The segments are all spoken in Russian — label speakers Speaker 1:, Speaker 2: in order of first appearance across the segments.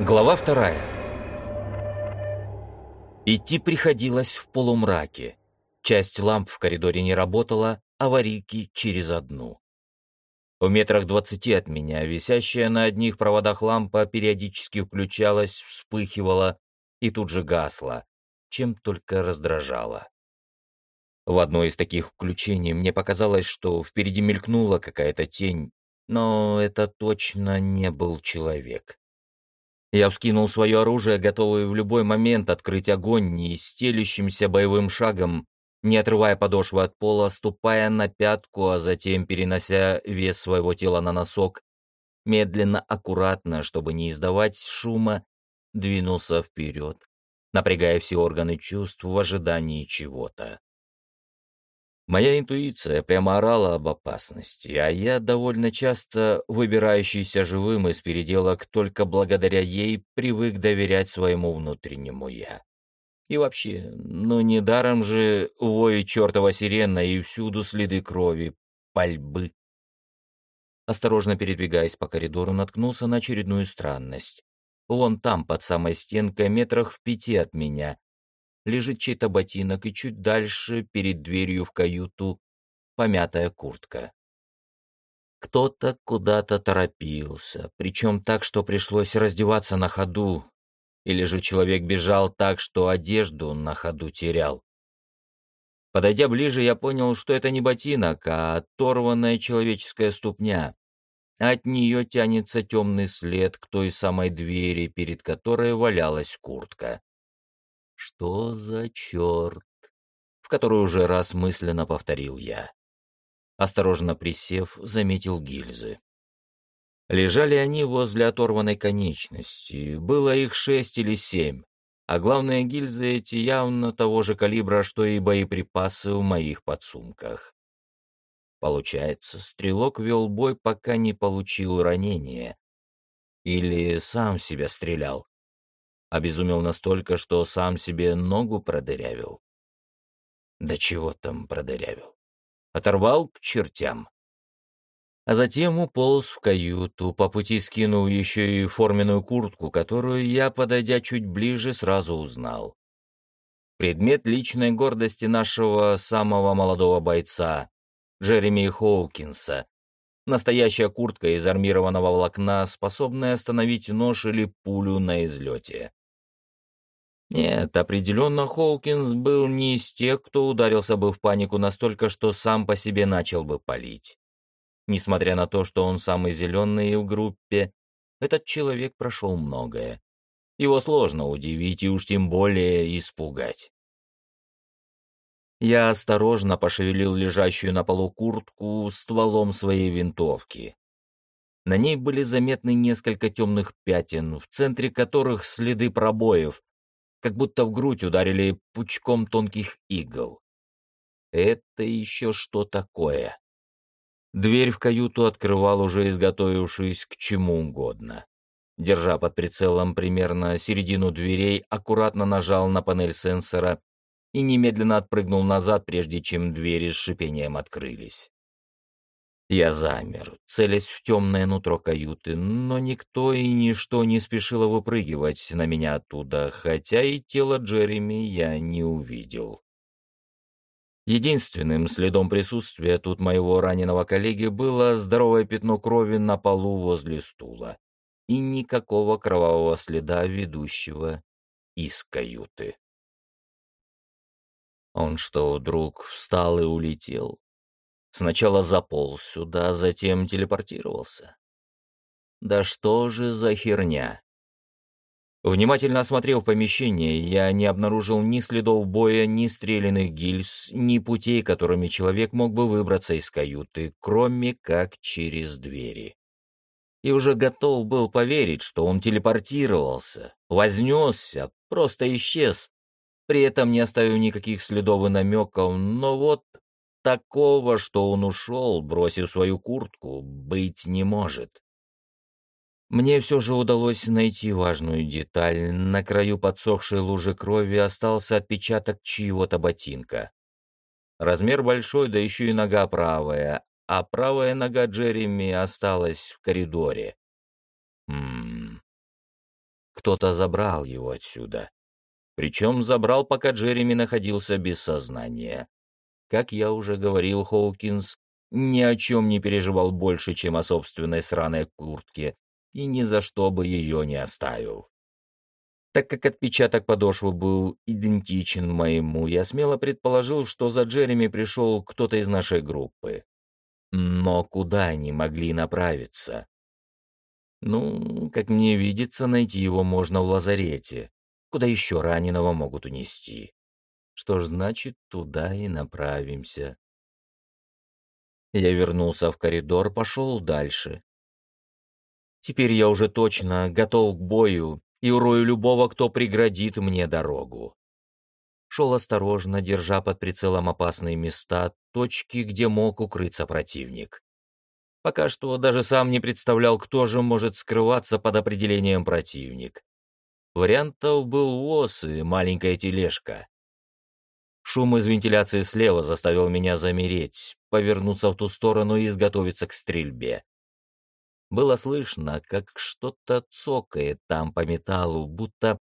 Speaker 1: Глава вторая. Идти приходилось в полумраке. Часть ламп в коридоре не работала, аварийки через одну. В метрах двадцати от меня висящая на одних проводах лампа периодически включалась, вспыхивала и тут же гасла, чем только раздражала. В одно из таких включений мне показалось, что впереди мелькнула какая-то тень, но это точно не был человек. Я вскинул свое оружие, готовый в любой момент открыть огонь, не стелющимся боевым шагом, не отрывая подошвы от пола, ступая на пятку, а затем перенося вес своего тела на носок, медленно, аккуратно, чтобы не издавать шума, двинулся вперед, напрягая все органы чувств в ожидании чего-то. Моя интуиция прямо орала об опасности, а я довольно часто, выбирающийся живым из переделок, только благодаря ей привык доверять своему внутреннему «я». И вообще, ну недаром же воет чертова сирена и всюду следы крови, пальбы. Осторожно передвигаясь по коридору, наткнулся на очередную странность. Вон там, под самой стенкой, метрах в пяти от меня, лежит чей-то ботинок, и чуть дальше, перед дверью в каюту, помятая куртка. Кто-то куда-то торопился, причем так, что пришлось раздеваться на ходу, или же человек бежал так, что одежду на ходу терял. Подойдя ближе, я понял, что это не ботинок, а оторванная человеческая ступня. От нее тянется темный след к той самой двери, перед которой валялась куртка. Что за черт? В который уже раз мысленно повторил я. Осторожно присев, заметил гильзы. Лежали они возле оторванной конечности. Было их шесть или семь. А главное, гильзы эти явно того же калибра, что и боеприпасы в моих подсумках. Получается, стрелок вел бой, пока не получил ранения. Или сам себя стрелял. Обезумел настолько, что сам себе ногу продырявил. Да чего там продырявил? Оторвал к чертям. А затем уполз в каюту, по пути скинул еще и форменную куртку, которую я, подойдя чуть ближе, сразу узнал. Предмет личной гордости нашего самого молодого бойца, Джереми Хоукинса. Настоящая куртка из армированного волокна, способная остановить нож или пулю на излете. Нет, определенно Хоукинс был не из тех, кто ударился бы в панику настолько, что сам по себе начал бы палить. Несмотря на то, что он самый зеленый в группе, этот человек прошел многое. Его сложно удивить и уж тем более испугать. Я осторожно пошевелил лежащую на полу куртку стволом своей винтовки. На ней были заметны несколько темных пятен, в центре которых следы пробоев, как будто в грудь ударили пучком тонких игл. Это еще что такое? Дверь в каюту открывал уже изготовившись к чему угодно. Держа под прицелом примерно середину дверей, аккуратно нажал на панель сенсора и немедленно отпрыгнул назад, прежде чем двери с шипением открылись. Я замер, целясь в темное нутро каюты, но никто и ничто не спешило выпрыгивать на меня оттуда, хотя и тело Джереми я не увидел. Единственным следом присутствия тут моего раненого коллеги было здоровое пятно крови на полу возле стула и никакого кровавого следа ведущего из каюты. Он что, вдруг встал и улетел? Сначала заполз сюда, затем телепортировался. Да что же за херня? Внимательно осмотрев помещение, я не обнаружил ни следов боя, ни стрелянных гильз, ни путей, которыми человек мог бы выбраться из каюты, кроме как через двери. И уже готов был поверить, что он телепортировался, вознесся, просто исчез, при этом не оставив никаких следов и намеков, но вот Такого, что он ушел, бросив свою куртку, быть не может. Мне все же удалось найти важную деталь. На краю подсохшей лужи крови остался отпечаток чьего-то ботинка. Размер большой, да еще и нога правая, а правая нога Джереми осталась в коридоре. Ммм. кто-то забрал его отсюда. Причем забрал, пока Джереми находился без сознания. Как я уже говорил, Хоукинс ни о чем не переживал больше, чем о собственной сраной куртке, и ни за что бы ее не оставил. Так как отпечаток подошвы был идентичен моему, я смело предположил, что за Джереми пришел кто-то из нашей группы. Но куда они могли направиться? Ну, как мне видится, найти его можно в лазарете, куда еще раненого могут унести. Что ж, значит, туда и направимся. Я вернулся в коридор, пошел дальше. Теперь я уже точно готов к бою и урою любого, кто преградит мне дорогу. Шел осторожно, держа под прицелом опасные места, точки, где мог укрыться противник. Пока что даже сам не представлял, кто же может скрываться под определением противник. Вариантов был ВОЗ и маленькая тележка. Шум из вентиляции слева заставил меня замереть, повернуться в ту сторону и изготовиться к стрельбе. Было слышно, как что-то цокает там по металлу, будто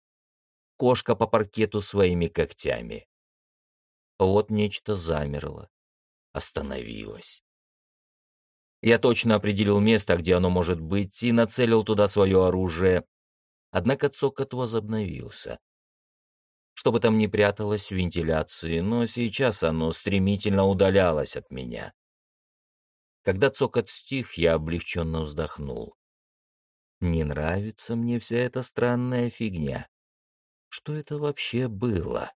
Speaker 1: кошка по паркету своими когтями. Вот нечто замерло, остановилось. Я точно определил место, где оно может быть, и нацелил туда свое оружие. Однако цокот возобновился. Что бы там ни пряталось в вентиляции, но сейчас оно стремительно удалялось от меня. Когда цокот стих, я облегченно вздохнул. Не нравится мне вся эта странная фигня. Что это вообще было?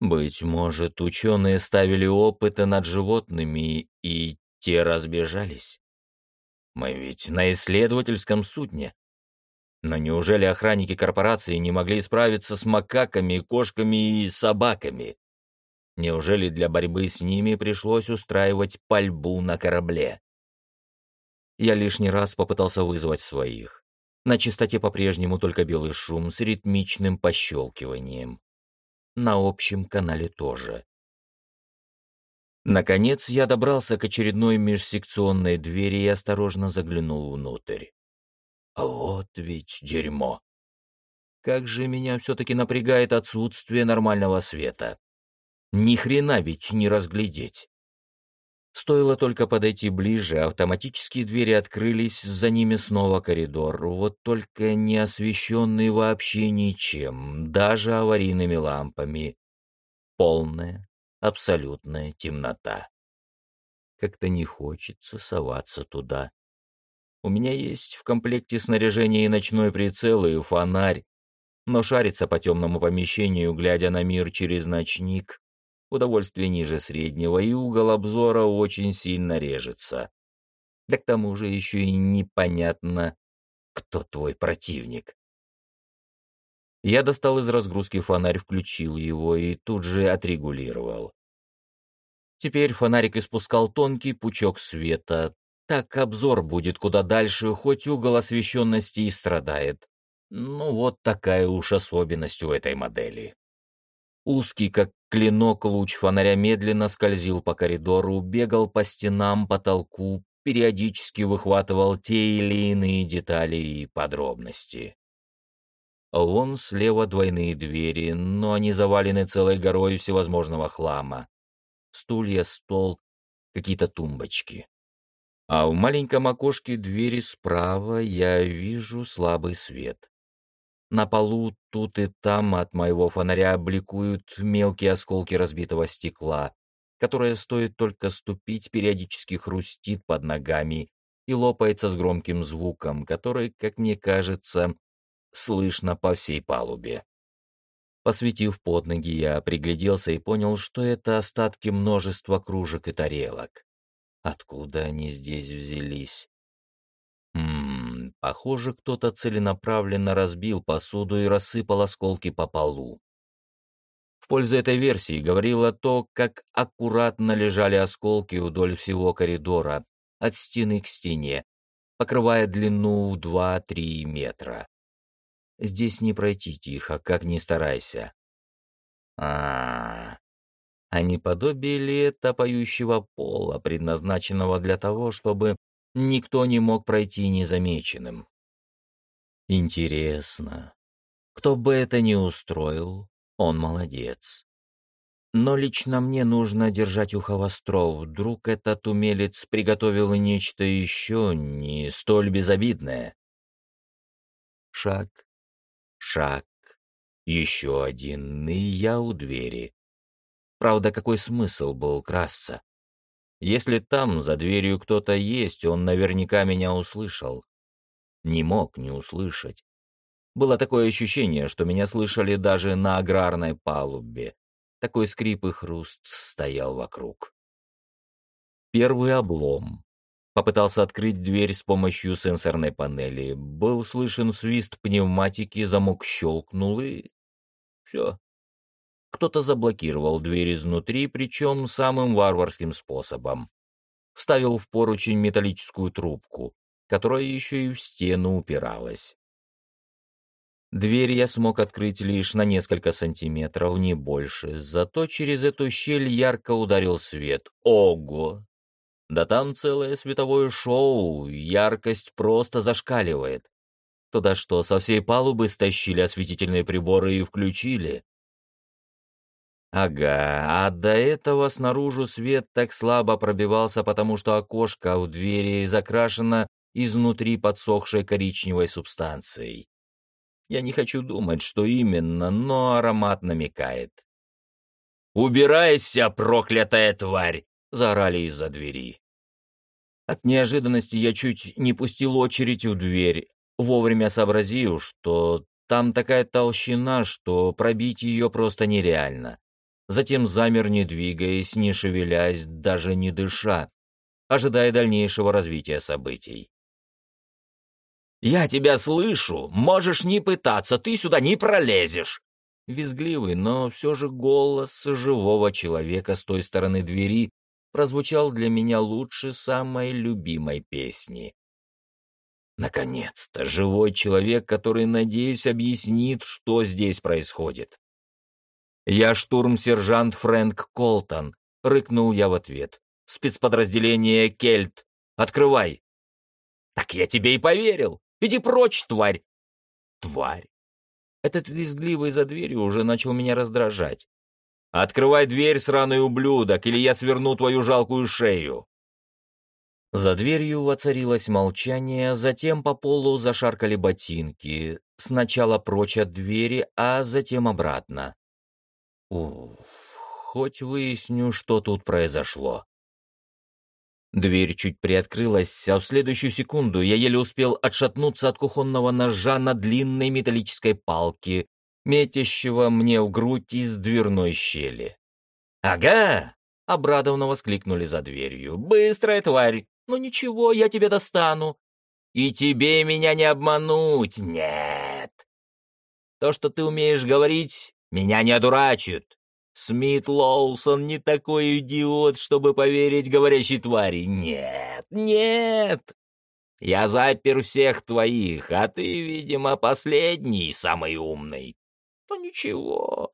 Speaker 1: Быть может, ученые ставили опыты над животными, и те разбежались? Мы ведь на исследовательском судне. Но неужели охранники корпорации не могли справиться с макаками, кошками и собаками? Неужели для борьбы с ними пришлось устраивать пальбу на корабле? Я лишний раз попытался вызвать своих. На чистоте по-прежнему только белый шум с ритмичным пощелкиванием. На общем канале тоже. Наконец я добрался к очередной межсекционной двери и осторожно заглянул внутрь. А вот ведь дерьмо. Как же меня все-таки напрягает отсутствие нормального света. Ни хрена ведь не разглядеть. Стоило только подойти ближе, автоматические двери открылись, за ними снова коридор, вот только не освещенный вообще ничем, даже аварийными лампами. Полная, абсолютная темнота. Как-то не хочется соваться туда. У меня есть в комплекте снаряжение и ночной прицел, и фонарь, но шариться по темному помещению, глядя на мир через ночник, удовольствие ниже среднего, и угол обзора очень сильно режется. Да к тому же еще и непонятно, кто твой противник. Я достал из разгрузки фонарь, включил его и тут же отрегулировал. Теперь фонарик испускал тонкий пучок света. Так обзор будет куда дальше, хоть угол освещенности и страдает. Ну вот такая уж особенность у этой модели. Узкий, как клинок, луч фонаря медленно скользил по коридору, бегал по стенам, потолку, периодически выхватывал те или иные детали и подробности. Вон слева двойные двери, но они завалены целой горой всевозможного хлама. Стулья, стол, какие-то тумбочки. А в маленьком окошке двери справа я вижу слабый свет. На полу тут и там от моего фонаря бликуют мелкие осколки разбитого стекла, которое стоит только ступить, периодически хрустит под ногами и лопается с громким звуком, который, как мне кажется, слышно по всей палубе. Посветив под ноги, я пригляделся и понял, что это остатки множества кружек и тарелок. Откуда они здесь взялись? Ммм, похоже, кто-то целенаправленно разбил посуду и рассыпал осколки по полу. В пользу этой версии говорило то, как аккуратно лежали осколки вдоль всего коридора, от стены к стене, покрывая длину в 2-3 метра. Здесь не пройти тихо, как ни старайся. А, -а, -а. А не подобие ли это поющего пола, предназначенного для того, чтобы никто не мог пройти незамеченным. Интересно. Кто бы это ни устроил, он молодец. Но лично мне нужно держать ухо востро. Вдруг этот умелец приготовил нечто еще не столь безобидное. Шаг, шаг, еще один, и я у двери. Правда, какой смысл был красться? Если там за дверью кто-то есть, он наверняка меня услышал. Не мог не услышать. Было такое ощущение, что меня слышали даже на аграрной палубе. Такой скрип и хруст стоял вокруг. Первый облом. Попытался открыть дверь с помощью сенсорной панели. Был слышен свист пневматики, замок щелкнул и... Все. Кто-то заблокировал дверь изнутри, причем самым варварским способом. Вставил в поручень металлическую трубку, которая еще и в стену упиралась. Дверь я смог открыть лишь на несколько сантиметров, не больше, зато через эту щель ярко ударил свет. Ого! Да там целое световое шоу, яркость просто зашкаливает. Туда что, со всей палубы стащили осветительные приборы и включили? Ага, а до этого снаружи свет так слабо пробивался, потому что окошко у двери закрашено изнутри подсохшей коричневой субстанцией. Я не хочу думать, что именно, но аромат намекает. «Убирайся, проклятая тварь!» — заорали из-за двери. От неожиданности я чуть не пустил очередь в дверь, вовремя сообразив, что там такая толщина, что пробить ее просто нереально. Затем замер, не двигаясь, не шевелясь, даже не дыша, ожидая дальнейшего развития событий. «Я тебя слышу! Можешь не пытаться, ты сюда не пролезешь!» Визгливый, но все же голос живого человека с той стороны двери прозвучал для меня лучше самой любимой песни. Наконец-то, живой человек, который, надеюсь, объяснит, что здесь происходит. «Я штурм-сержант Фрэнк Колтон», — рыкнул я в ответ. «Спецподразделение Кельт. Открывай!» «Так я тебе и поверил!» Иди прочь, тварь!» «Тварь!» Этот визгливый за дверью уже начал меня раздражать. «Открывай дверь, сраный ублюдок, или я сверну твою жалкую шею!» За дверью воцарилось молчание, затем по полу зашаркали ботинки. Сначала прочь от двери, а затем обратно. Уф, хоть выясню, что тут произошло. Дверь чуть приоткрылась, а в следующую секунду я еле успел отшатнуться от кухонного ножа на длинной металлической палке, метящего мне в грудь из дверной щели. «Ага!» — обрадованно воскликнули за дверью. «Быстрая тварь! Ну ничего, я тебя достану! И тебе меня не обмануть! Нет! То, что ты умеешь говорить, меня не одурачит! Смит Лоусон не такой идиот, чтобы поверить говорящей твари. Нет, нет. Я запер всех твоих, а ты, видимо, последний, самый умный. Ну ничего,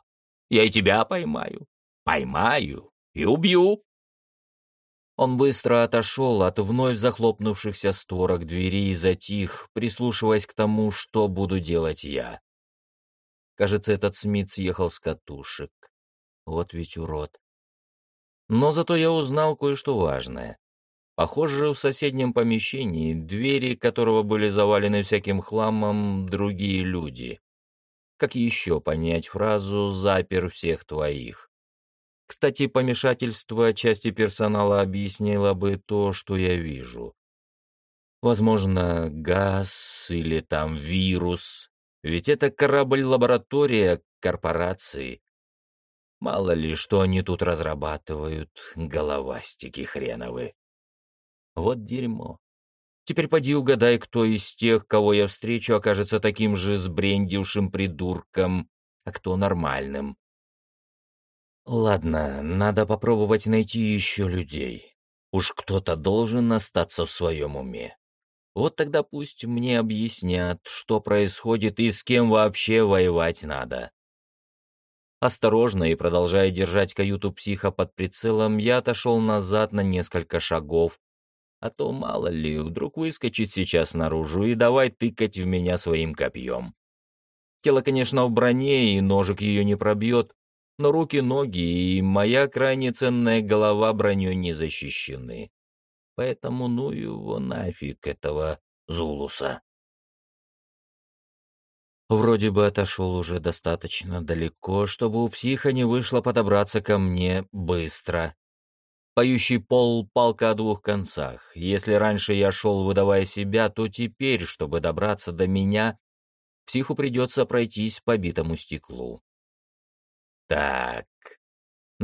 Speaker 1: я и тебя поймаю. Поймаю и убью. Он быстро отошел от вновь захлопнувшихся створок двери и затих, прислушиваясь к тому, что буду делать я. Кажется, этот Смит съехал с катушек. Вот ведь урод. Но зато я узнал кое-что важное. Похоже, в соседнем помещении, двери которого были завалены всяким хламом, другие люди. Как еще понять фразу «запер всех твоих»? Кстати, помешательство части персонала объяснило бы то, что я вижу. Возможно, газ или там вирус. Ведь это корабль-лаборатория корпорации. Мало ли, что они тут разрабатывают, головастики хреновы. Вот дерьмо. Теперь поди угадай, кто из тех, кого я встречу, окажется таким же сбрендившим придурком, а кто нормальным. Ладно, надо попробовать найти еще людей. Уж кто-то должен остаться в своем уме. Вот тогда пусть мне объяснят, что происходит и с кем вообще воевать надо. Осторожно и продолжая держать каюту психа под прицелом, я отошел назад на несколько шагов, А то, мало ли, вдруг выскочит сейчас наружу и давай тыкать в меня своим копьем. Тело, конечно, в броне, и ножик ее не пробьет, но руки, ноги и моя крайне ценная голова броней не защищены. Поэтому ну его нафиг этого Зулуса. Вроде бы отошел уже достаточно далеко, чтобы у психа не вышло подобраться ко мне быстро. Поющий пол — палка о двух концах. Если раньше я шел, выдавая себя, то теперь, чтобы добраться до меня, психу придется пройтись по битому стеклу. Так,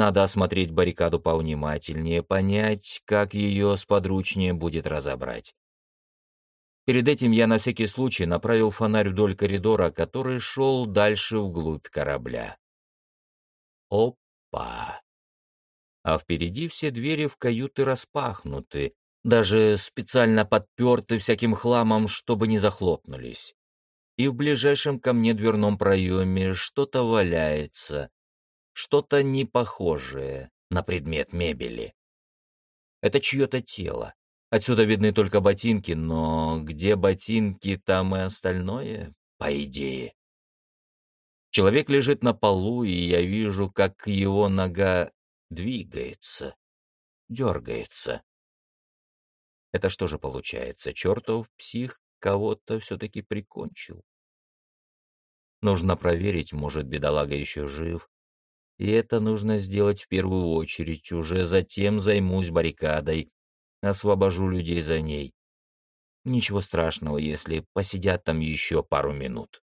Speaker 1: надо осмотреть баррикаду повнимательнее, понять, как ее сподручнее будет разобрать. Перед этим я на всякий случай направил фонарь вдоль коридора, который шел дальше вглубь корабля. Опа! А впереди все двери в каюты распахнуты, даже специально подперты всяким хламом, чтобы не захлопнулись. И в ближайшем ко мне дверном проеме что-то валяется, что-то непохожее на предмет мебели. Это чье-то тело. Отсюда видны только ботинки, но где ботинки, там и остальное, по идее. Человек лежит на полу, и я вижу, как его нога двигается, дергается. Это что же получается? Чертов псих кого-то все-таки прикончил. Нужно проверить, может, бедолага еще жив. И это нужно сделать в первую очередь, уже затем займусь баррикадой, освобожу людей за ней. Ничего страшного, если посидят там еще пару минут.